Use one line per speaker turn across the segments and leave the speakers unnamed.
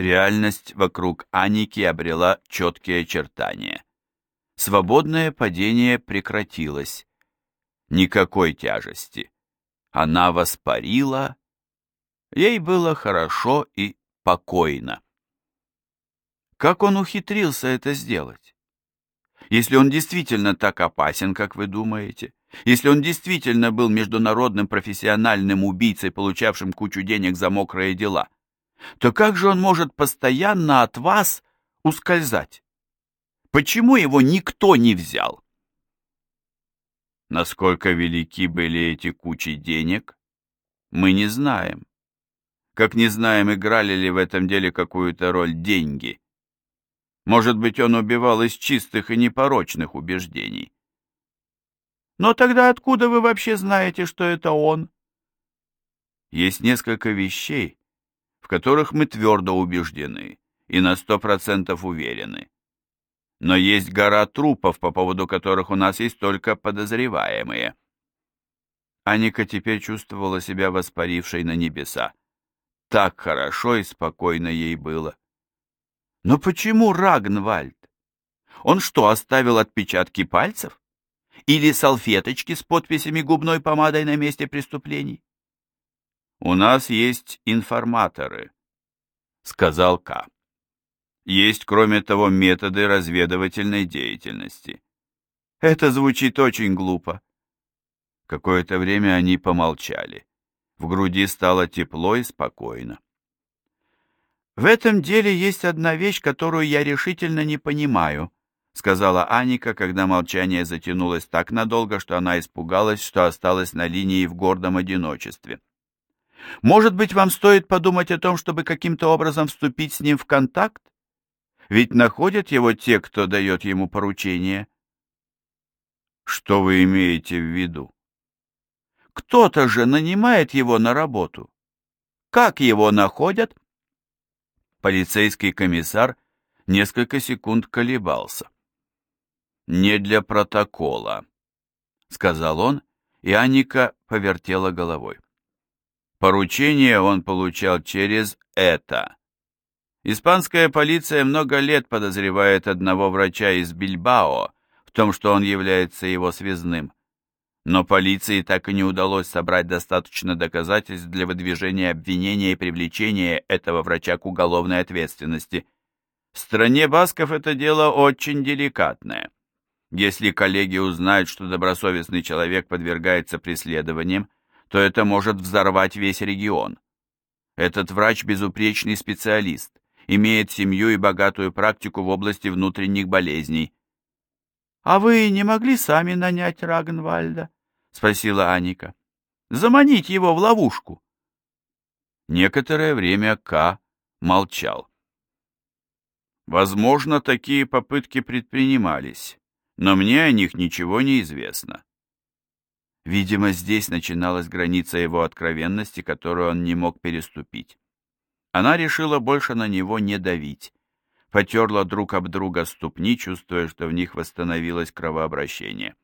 Реальность вокруг Аники обрела четкие очертания. Свободное падение прекратилось. Никакой тяжести. Она воспарила. Ей было хорошо и покойно. Как он ухитрился это сделать? Если он действительно так опасен, как вы думаете, если он действительно был международным профессиональным убийцей, получавшим кучу денег за мокрые дела, то как же он может постоянно от вас ускользать? Почему его никто не взял? Насколько велики были эти кучи денег, мы не знаем. Как не знаем, играли ли в этом деле какую-то роль деньги. Может быть, он убивал из чистых и непорочных убеждений. Но тогда откуда вы вообще знаете, что это он? Есть несколько вещей, в которых мы твердо убеждены и на сто процентов уверены. Но есть гора трупов, по поводу которых у нас есть только подозреваемые. Аника теперь чувствовала себя воспарившей на небеса. Так хорошо и спокойно ей было. Но почему Рагнвальд? Он что, оставил отпечатки пальцев? или салфеточки с подписями губной помадой на месте преступлений? «У нас есть информаторы», — сказал К. «Есть, кроме того, методы разведывательной деятельности». «Это звучит очень глупо». Какое-то время они помолчали. В груди стало тепло и спокойно. «В этом деле есть одна вещь, которую я решительно не понимаю», — сказала Аника, когда молчание затянулось так надолго, что она испугалась, что осталась на линии в гордом одиночестве. «Может быть, вам стоит подумать о том, чтобы каким-то образом вступить с ним в контакт? Ведь находят его те, кто дает ему поручение». «Что вы имеете в виду?» «Кто-то же нанимает его на работу. Как его находят?» Полицейский комиссар несколько секунд колебался не для протокола», — сказал он, и Аника повертела головой. Поручение он получал через это. Испанская полиция много лет подозревает одного врача из Бильбао в том, что он является его связным. Но полиции так и не удалось собрать достаточно доказательств для выдвижения обвинения и привлечения этого врача к уголовной ответственности. В стране басков это дело очень деликатное. Если коллеги узнают, что добросовестный человек подвергается преследованиям, то это может взорвать весь регион. Этот врач безупречный специалист, имеет семью и богатую практику в области внутренних болезней. — А вы не могли сами нанять Рагнвальда? — спросила Аника. — Заманить его в ловушку. Некоторое время К. молчал. Возможно, такие попытки предпринимались но мне о них ничего не известно. Видимо, здесь начиналась граница его откровенности, которую он не мог переступить. Она решила больше на него не давить, потерла друг об друга ступни, чувствуя, что в них восстановилось кровообращение.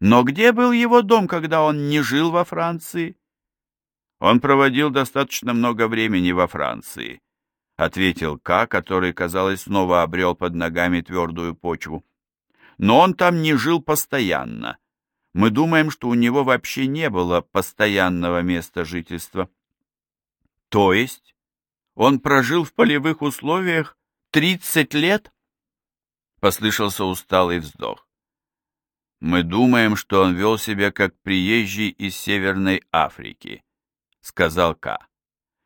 Но где был его дом, когда он не жил во Франции? Он проводил достаточно много времени во Франции, ответил К, который, казалось, снова обрел под ногами твердую почву но он там не жил постоянно. Мы думаем, что у него вообще не было постоянного места жительства. То есть он прожил в полевых условиях 30 лет? Послышался усталый вздох. Мы думаем, что он вел себя как приезжий из Северной Африки, сказал К.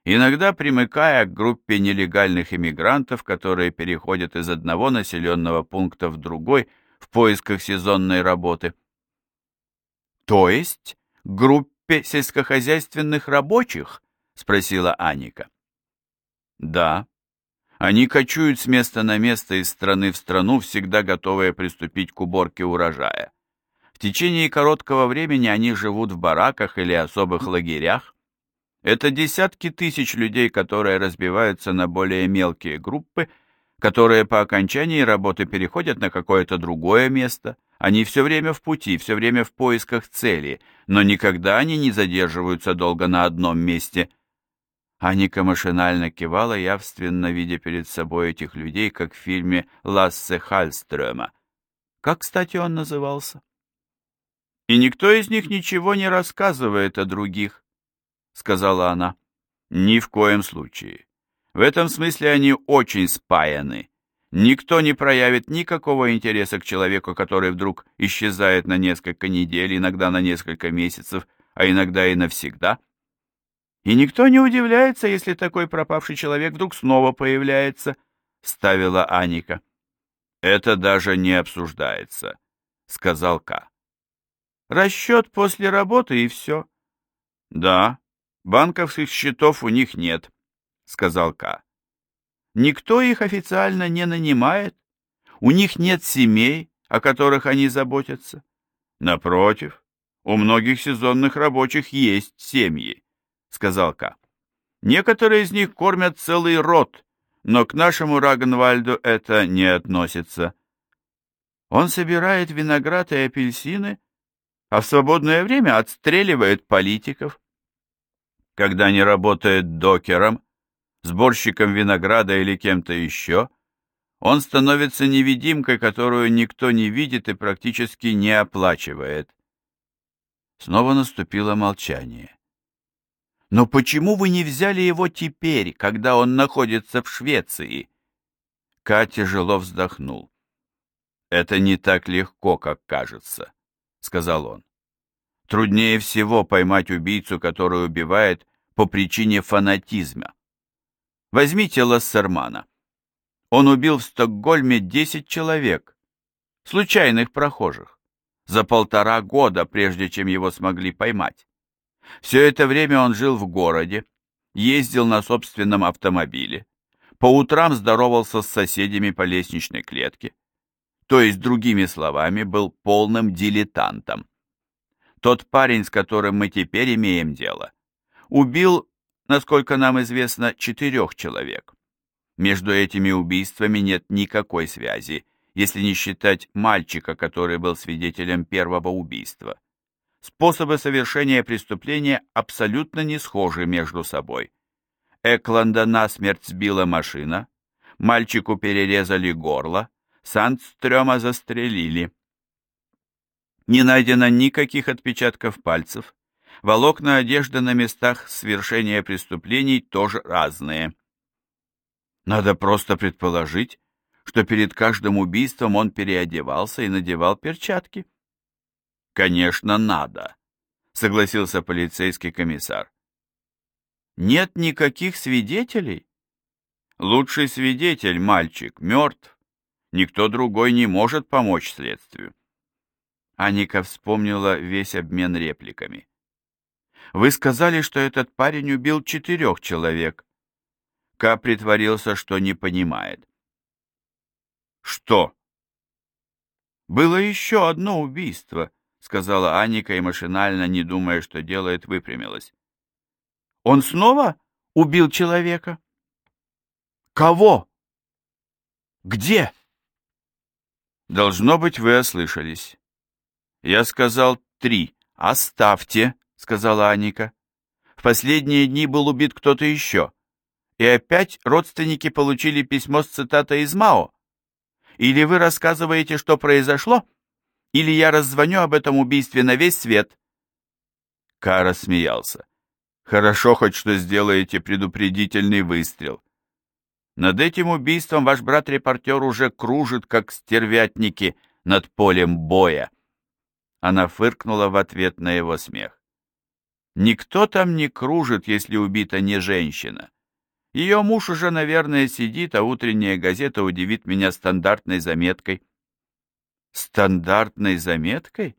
Иногда примыкая к группе нелегальных иммигрантов, которые переходят из одного населенного пункта в другой в поисках сезонной работы. То есть группе сельскохозяйственных рабочих? спросила Аника. Да. Они кочуют с места на место из страны в страну, всегда готовые приступить к уборке урожая. В течение короткого времени они живут в бараках или особых лагерях. Это десятки тысяч людей, которые разбиваются на более мелкие группы которые по окончании работы переходят на какое-то другое место. Они все время в пути, все время в поисках цели, но никогда они не задерживаются долго на одном месте. Аника машинально кивала, явственно видя перед собой этих людей, как в фильме Лассе Хальстрöма. Как, кстати, он назывался? «И никто из них ничего не рассказывает о других», — сказала она. «Ни в коем случае. В этом смысле они очень спаяны. Никто не проявит никакого интереса к человеку, который вдруг исчезает на несколько недель, иногда на несколько месяцев, а иногда и навсегда. И никто не удивляется, если такой пропавший человек вдруг снова появляется, — ставила Аника. Это даже не обсуждается, — сказал К. Расчет после работы и все. Да, банковских счетов у них нет, — сказал К. Никто их официально не нанимает. У них нет семей, о которых они заботятся. Напротив, у многих сезонных рабочих есть семьи, сказал К. Некоторые из них кормят целый род, но к нашему Рагенвальду это не относится. Он собирает виноград и апельсины, а в свободное время отстреливает политиков. Когда не работает докером, сборщиком винограда или кем-то еще, он становится невидимкой, которую никто не видит и практически не оплачивает. Снова наступило молчание. «Но почему вы не взяли его теперь, когда он находится в Швеции?» Катя тяжело вздохнул. «Это не так легко, как кажется», — сказал он. «Труднее всего поймать убийцу, который убивает по причине фанатизма. Возьмите Лассермана. Он убил в Стокгольме 10 человек, случайных прохожих, за полтора года, прежде чем его смогли поймать. Все это время он жил в городе, ездил на собственном автомобиле, по утрам здоровался с соседями по лестничной клетке, то есть, другими словами, был полным дилетантом. Тот парень, с которым мы теперь имеем дело, убил насколько нам известно, четырех человек. Между этими убийствами нет никакой связи, если не считать мальчика, который был свидетелем первого убийства. Способы совершения преступления абсолютно не схожи между собой. Экланда насмерть сбила машина, мальчику перерезали горло, Сандстрёма застрелили. Не найдено никаких отпечатков пальцев, волокна одежды на местах совершения преступлений тоже разные. Надо просто предположить, что перед каждым убийством он переодевался и надевал перчатки. Конечно, надо, согласился полицейский комиссар. Нет никаких свидетелей? Лучший свидетель, мальчик, мертв. Никто другой не может помочь следствию. Аника вспомнила весь обмен репликами. Вы сказали, что этот парень убил четырех человек. Ка притворился, что не понимает. Что? Было еще одно убийство, сказала Аника и машинально, не думая, что делает, выпрямилась. Он снова убил человека? Кого? Где? Должно быть, вы ослышались. Я сказал три. Оставьте, — сказала Аника. «В последние дни был убит кто-то еще. И опять родственники получили письмо с цитатой из Мао. Или вы рассказываете, что произошло, или я раззвоню об этом убийстве на весь свет». Кара смеялся. «Хорошо хоть что сделаете предупредительный выстрел. Над этим убийством ваш брат-репортер уже кружит, как стервятники над полем боя». Она фыркнула в ответ на его смех. Никто там не кружит, если убита не женщина. Ее муж уже, наверное, сидит, а утренняя газета удивит меня стандартной заметкой. Стандартной заметкой?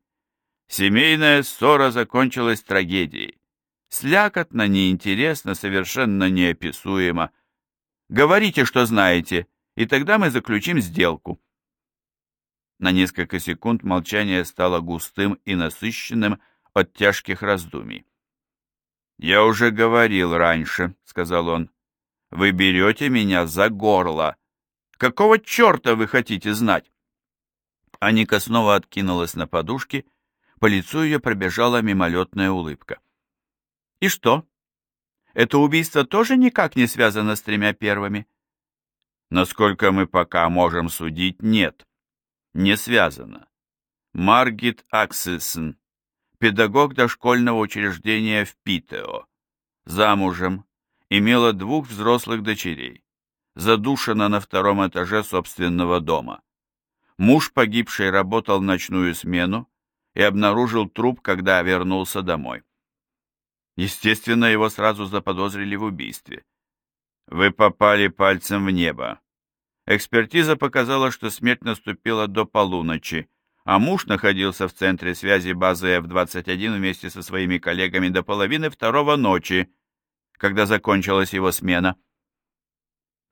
Семейная ссора закончилась трагедией. Слякотно, неинтересно, совершенно неописуемо. Говорите, что знаете, и тогда мы заключим сделку. На несколько секунд молчание стало густым и насыщенным от тяжких раздумий. «Я уже говорил раньше», — сказал он. «Вы берете меня за горло. Какого черта вы хотите знать?» Аника снова откинулась на подушки, по лицу ее пробежала мимолетная улыбка. «И что? Это убийство тоже никак не связано с тремя первыми? Насколько мы пока можем судить, нет. Не связано. Маргит Аксельсон, педагог дошкольного учреждения в Питео, замужем, имела двух взрослых дочерей, задушена на втором этаже собственного дома. Муж погибшей работал в ночную смену и обнаружил труп, когда вернулся домой. Естественно, его сразу заподозрили в убийстве. Вы попали пальцем в небо. Экспертиза показала, что смерть наступила до полуночи, а муж находился в центре связи базы F-21 вместе со своими коллегами до половины второго ночи, когда закончилась его смена.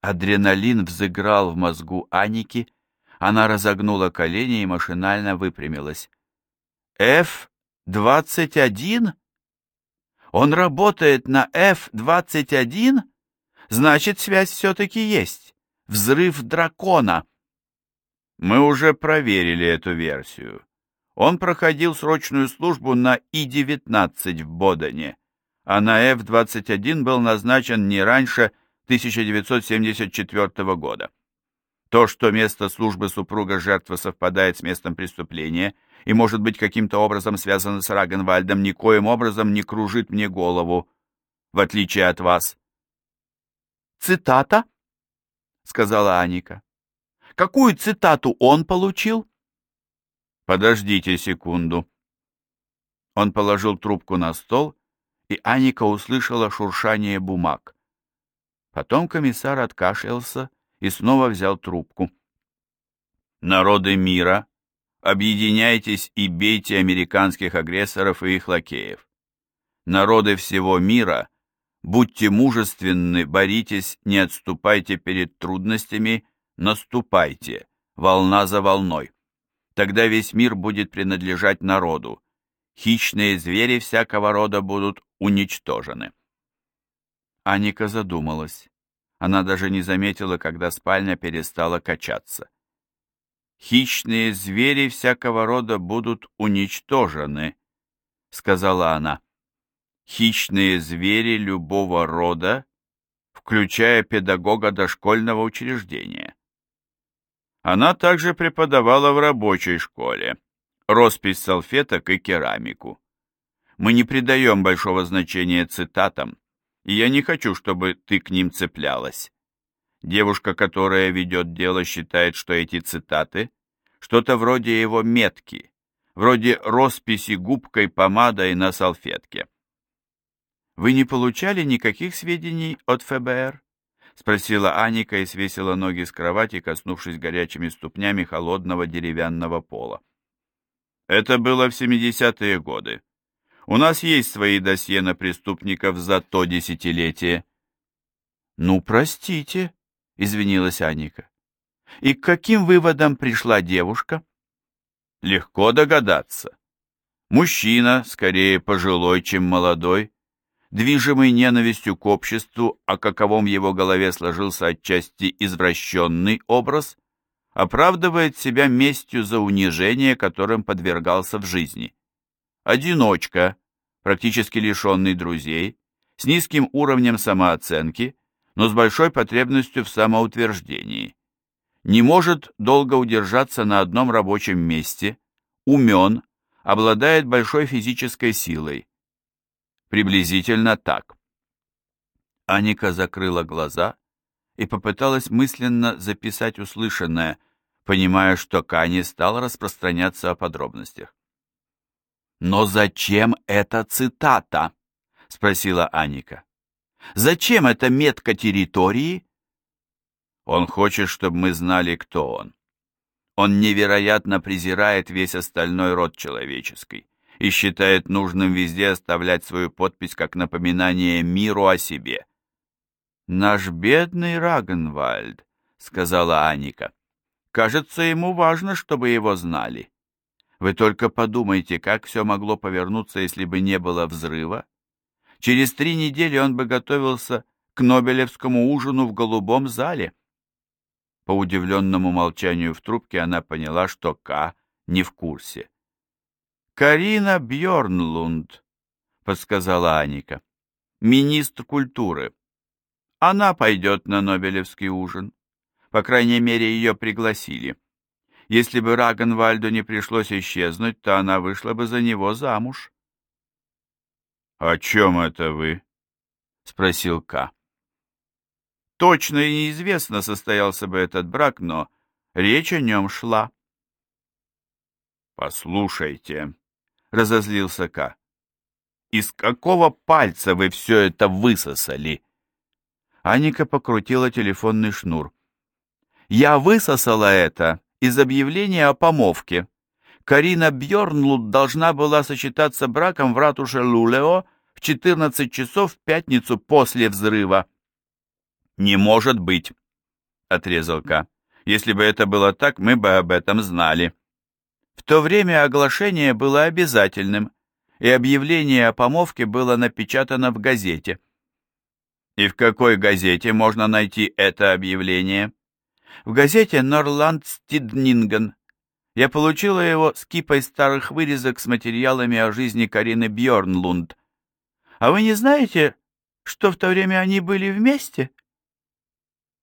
Адреналин взыграл в мозгу Аники, она разогнула колени и машинально выпрямилась. «F-21? Он работает на F-21? Значит, связь все-таки есть. Взрыв дракона!» Мы уже проверили эту версию. Он проходил срочную службу на И-19 в Бодане, а на F-21 был назначен не раньше 1974 года. То, что место службы супруга жертвы совпадает с местом преступления и может быть каким-то образом связано с Рагенвальдом, никоим образом не кружит мне голову, в отличие от вас. «Цитата?» — сказала Аника. Какую цитату он получил? Подождите секунду. Он положил трубку на стол, и Аника услышала шуршание бумаг. Потом комиссар откашлялся и снова взял трубку. «Народы мира, объединяйтесь и бейте американских агрессоров и их лакеев. Народы всего мира, будьте мужественны, боритесь, не отступайте перед трудностями наступайте, волна за волной. Тогда весь мир будет принадлежать народу. Хищные звери всякого рода будут уничтожены. Аника задумалась. Она даже не заметила, когда спальня перестала качаться. «Хищные звери всякого рода будут уничтожены», — сказала она. «Хищные звери любого рода, включая педагога дошкольного учреждения. Она также преподавала в рабочей школе, роспись салфеток и керамику. Мы не придаем большого значения цитатам, и я не хочу, чтобы ты к ним цеплялась. Девушка, которая ведет дело, считает, что эти цитаты – что-то вроде его метки, вроде росписи губкой, помадой на салфетке. Вы не получали никаких сведений от ФБР? Спросила Аника и свесила ноги с кровати, коснувшись горячими ступнями холодного деревянного пола. Это было в 70-е годы. У нас есть свои досье на преступников за то десятилетие. Ну, простите, извинилась Аника. И к каким выводам пришла девушка? Легко догадаться. Мужчина, скорее пожилой, чем молодой, движимый ненавистью к обществу, о каковом в его голове сложился отчасти извращенный образ, оправдывает себя местью за унижение, которым подвергался в жизни. Одиночка, практически лишенный друзей, с низким уровнем самооценки, но с большой потребностью в самоутверждении. Не может долго удержаться на одном рабочем месте, умен, обладает большой физической силой, Приблизительно так. Аника закрыла глаза и попыталась мысленно записать услышанное, понимая, что Кани стал распространяться о подробностях. «Но зачем эта цитата?» — спросила Аника. «Зачем эта метка территории?» «Он хочет, чтобы мы знали, кто он. Он невероятно презирает весь остальной род человеческий и считает нужным везде оставлять свою подпись как напоминание миру о себе. «Наш бедный Рагенвальд», — сказала Аника. «Кажется, ему важно, чтобы его знали. Вы только подумайте, как все могло повернуться, если бы не было взрыва. Через три недели он бы готовился к Нобелевскому ужину в голубом зале». По удивленному молчанию в трубке она поняла, что К не в курсе. «Карина Бьорнлунд», — подсказала Аника. министр культуры. Она пойдет на Нобелевский ужин. По крайней мере, ее пригласили. Если бы Рагенвальду не пришлось исчезнуть, то она вышла бы за него замуж. — О чем это вы? — спросил К. Точно и неизвестно, состоялся бы этот брак, но речь о нем шла. «Послушайте», — разозлился К. «Из какого пальца вы все это высосали?» Аника покрутила телефонный шнур. «Я высосала это из объявления о помовке. Карина Бьорнлуд должна была сочетаться браком в ратуше Лулео в 14 часов в пятницу после взрыва». «Не может быть», — отрезал К. «Если бы это было так, мы бы об этом знали». В то время оглашение было обязательным, и объявление о помовке было напечатано в газете. И в какой газете можно найти это объявление? В газете «Норланд Стиднинген». Я получила его с кипой старых вырезок с материалами о жизни Карины Бьорнлунд. А вы не знаете, что в то время они были вместе?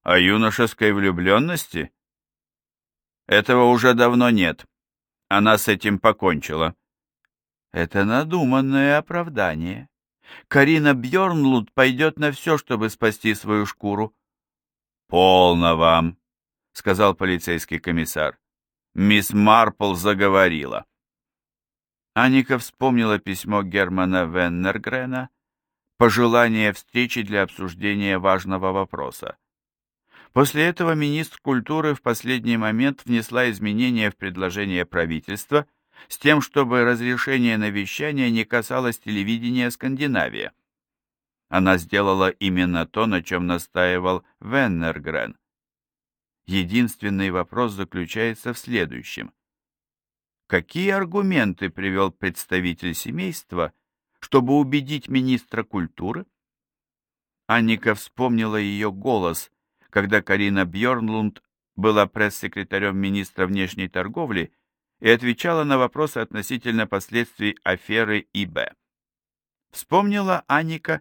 О юношеской влюбленности? Этого уже давно нет. Она с этим покончила. Это надуманное оправдание. Карина Бьорнлуд пойдет на все, чтобы спасти свою шкуру. «Полно вам», — сказал полицейский комиссар. Мисс Марпл заговорила. Аника вспомнила письмо Германа Веннергрена, пожелание встречи для обсуждения важного вопроса. После этого министр культуры в последний момент внесла изменения в предложение правительства с тем, чтобы разрешение на вещание не касалось телевидения Скандинавия. Она сделала именно то, на чем настаивал Веннергрен. Единственный вопрос заключается в следующем. Какие аргументы привел представитель семейства, чтобы убедить министра культуры? Анника вспомнила ее голос, когда Карина Бьорнлунд была пресс-секретарем министра внешней торговли и отвечала на вопросы относительно последствий аферы ИБ. Вспомнила Аника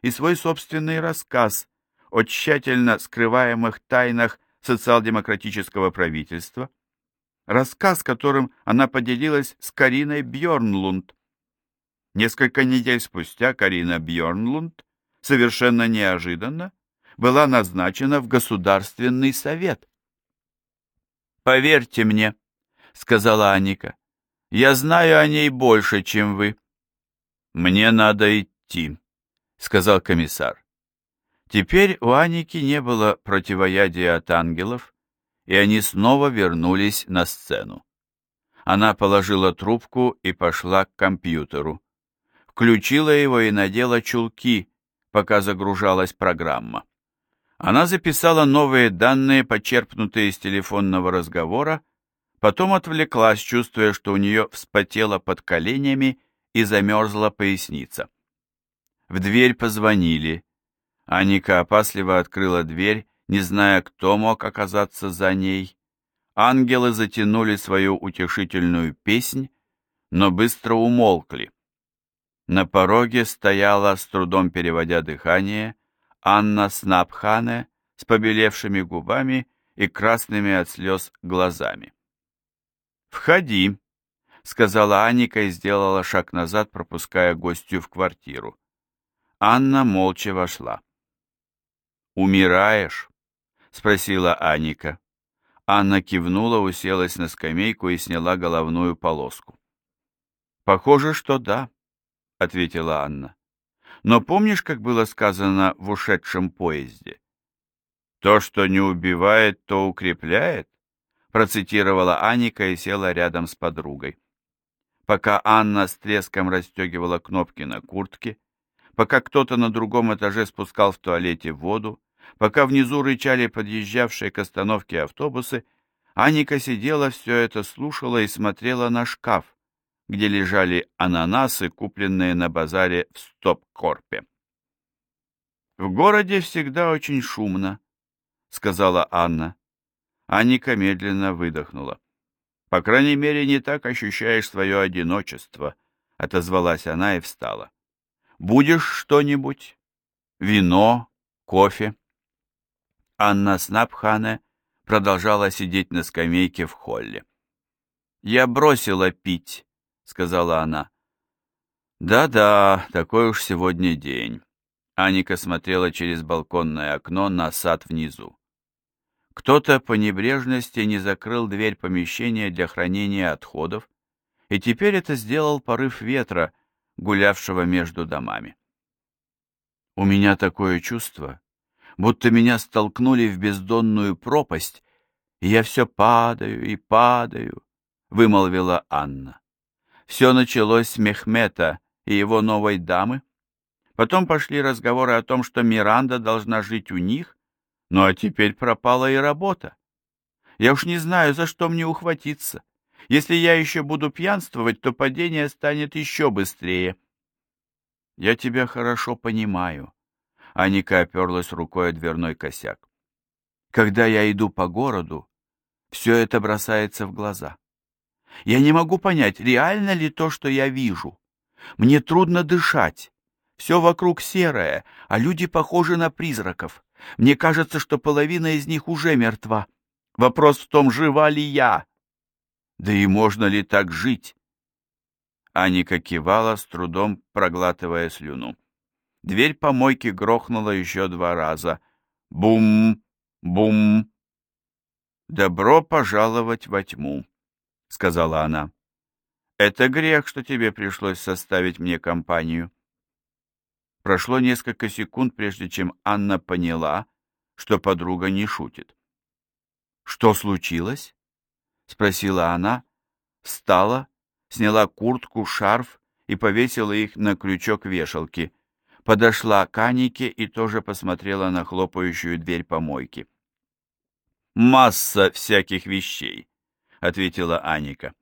и свой собственный рассказ о тщательно скрываемых тайнах социал-демократического правительства, рассказ, которым она поделилась с Кариной Бьорнлунд. Несколько недель спустя Карина Бьорнлунд совершенно неожиданно была назначена в Государственный совет. «Поверьте мне», — сказала Аника, — «я знаю о ней больше, чем вы». «Мне надо идти», — сказал комиссар. Теперь у Аники не было противоядия от ангелов, и они снова вернулись на сцену. Она положила трубку и пошла к компьютеру. Включила его и надела чулки, пока загружалась программа. Она записала новые данные, почерпнутые из телефонного разговора, потом отвлеклась, чувствуя, что у нее вспотело под коленями и замерзла поясница. В дверь позвонили. Аника опасливо открыла дверь, не зная, кто мог оказаться за ней. Ангелы затянули свою утешительную песнь, но быстро умолкли. На пороге стояла, с трудом переводя дыхание, Анна Снапхане с побелевшими губами и красными от слез глазами. «Входи», — сказала Аника и сделала шаг назад, пропуская гостью в квартиру. Анна молча вошла. «Умираешь?» — спросила Аника. Анна кивнула, уселась на скамейку и сняла головную полоску. «Похоже, что да», — ответила Анна. Но помнишь, как было сказано в ушедшем поезде? «То, что не убивает, то укрепляет», процитировала Аника и села рядом с подругой. Пока Анна с треском расстегивала кнопки на куртке, пока кто-то на другом этаже спускал в туалете воду, пока внизу рычали подъезжавшие к остановке автобусы, Аника сидела, все это слушала и смотрела на шкаф, где лежали ананасы, купленные на базаре в Стоп-Корпе. «В городе всегда очень шумно», — сказала Анна. Анника медленно выдохнула. «По крайней мере, не так ощущаешь свое одиночество», — отозвалась она и встала. «Будешь что-нибудь?» вино, кофе. Анна Снапхане продолжала сидеть на скамейке в холле. «Я бросила пить», — сказала она. «Да-да, такой уж сегодня день». Аника смотрела через балконное окно на сад внизу. Кто-то по небрежности не закрыл дверь помещения для хранения отходов, и теперь это сделал порыв ветра, гулявшего между домами. У меня такое чувство, будто меня столкнули в бездонную пропасть, и я все падаю и падаю, — вымолвила Анна. Все началось с Мехмета и его новой дамы. Потом пошли разговоры о том, что Миранда должна жить у них, ну а теперь пропала и работа. Я уж не знаю, за что мне ухватиться. Если я еще буду пьянствовать, то падение станет еще быстрее. Я тебя хорошо понимаю. Аника оперлась рукой о дверной косяк. Когда я иду по городу, все это бросается в глаза. Я не могу понять, реально ли то, что я вижу. Мне трудно дышать. Все вокруг серое, а люди похожи на призраков. Мне кажется, что половина из них уже мертва. Вопрос в том, жива ли я. Да и можно ли так жить? Аника кивала, с трудом проглатывая слюну. Дверь помойки грохнула еще два раза. Бум! Бум! «Добро пожаловать во тьму», — сказала она. «Это грех, что тебе пришлось составить мне компанию». Прошло несколько секунд, прежде чем Анна поняла, что подруга не шутит. «Что случилось?» — спросила она, встала, сняла куртку, шарф и повесила их на крючок вешалки, подошла к Анике и тоже посмотрела на хлопающую дверь помойки. «Масса всяких вещей», — ответила Аника.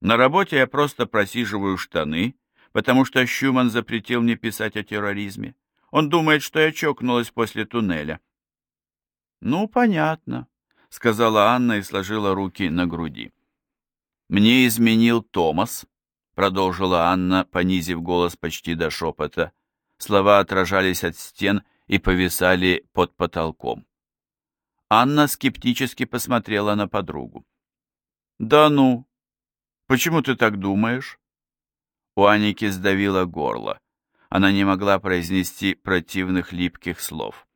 «На работе я просто просиживаю штаны, потому что Щуман запретил мне писать о терроризме. Он думает, что я чокнулась после туннеля». «Ну, понятно», — сказала Анна и сложила руки на груди. «Мне изменил Томас», — продолжила Анна, понизив голос почти до шепота. Слова отражались от стен и повисали под потолком. Анна скептически посмотрела на подругу. «Да ну! Почему ты так думаешь?» У Аники сдавило горло. Она не могла произнести противных липких слов.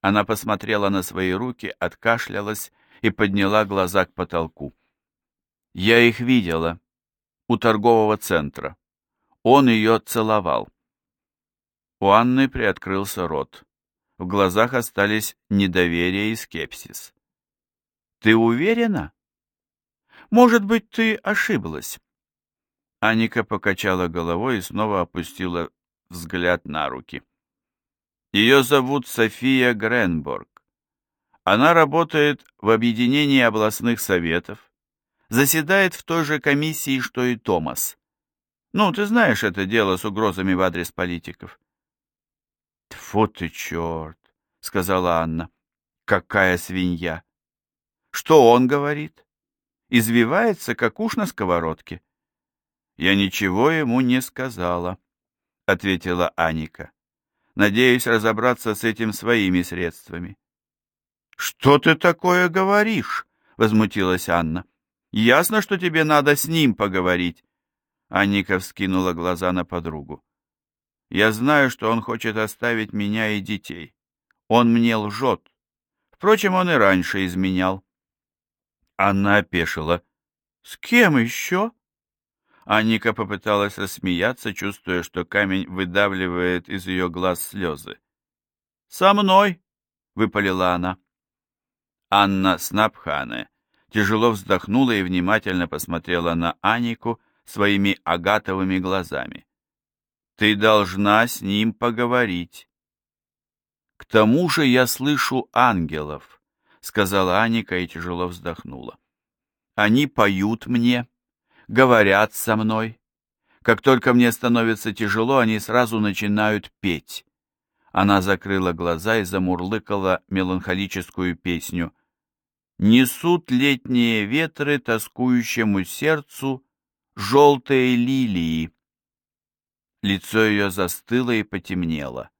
Она посмотрела на свои руки, откашлялась и подняла глаза к потолку. «Я их видела. У торгового центра. Он ее целовал». У Анны приоткрылся рот. В глазах остались недоверие и скепсис. «Ты уверена?» «Может быть, ты ошиблась?» Аника покачала головой и снова опустила взгляд на руки. Ее зовут София Гренборг. Она работает в объединении областных советов, заседает в той же комиссии, что и Томас. Ну, ты знаешь это дело с угрозами в адрес политиков. Тьфу ты, черт, сказала Анна. Какая свинья! Что он говорит? Извивается, как уж на сковородке. Я ничего ему не сказала, ответила Аника. Надеюсь разобраться с этим своими средствами. «Что ты такое говоришь?» — возмутилась Анна. «Ясно, что тебе надо с ним поговорить». Анника вскинула глаза на подругу. «Я знаю, что он хочет оставить меня и детей. Он мне лжет. Впрочем, он и раньше изменял». Анна опешила. «С кем еще?» Анника попыталась рассмеяться, чувствуя, что камень выдавливает из ее глаз слезы. «Со мной!» — выпалила она. Анна Снапхане тяжело вздохнула и внимательно посмотрела на Анику своими агатовыми глазами. «Ты должна с ним поговорить». «К тому же я слышу ангелов», — сказала Аника и тяжело вздохнула. «Они поют мне, говорят со мной. Как только мне становится тяжело, они сразу начинают петь. Она закрыла глаза и замурлыкала меланхолическую песню. «Несут летние ветры тоскующему сердцу желтые лилии». Лицо ее застыло и потемнело.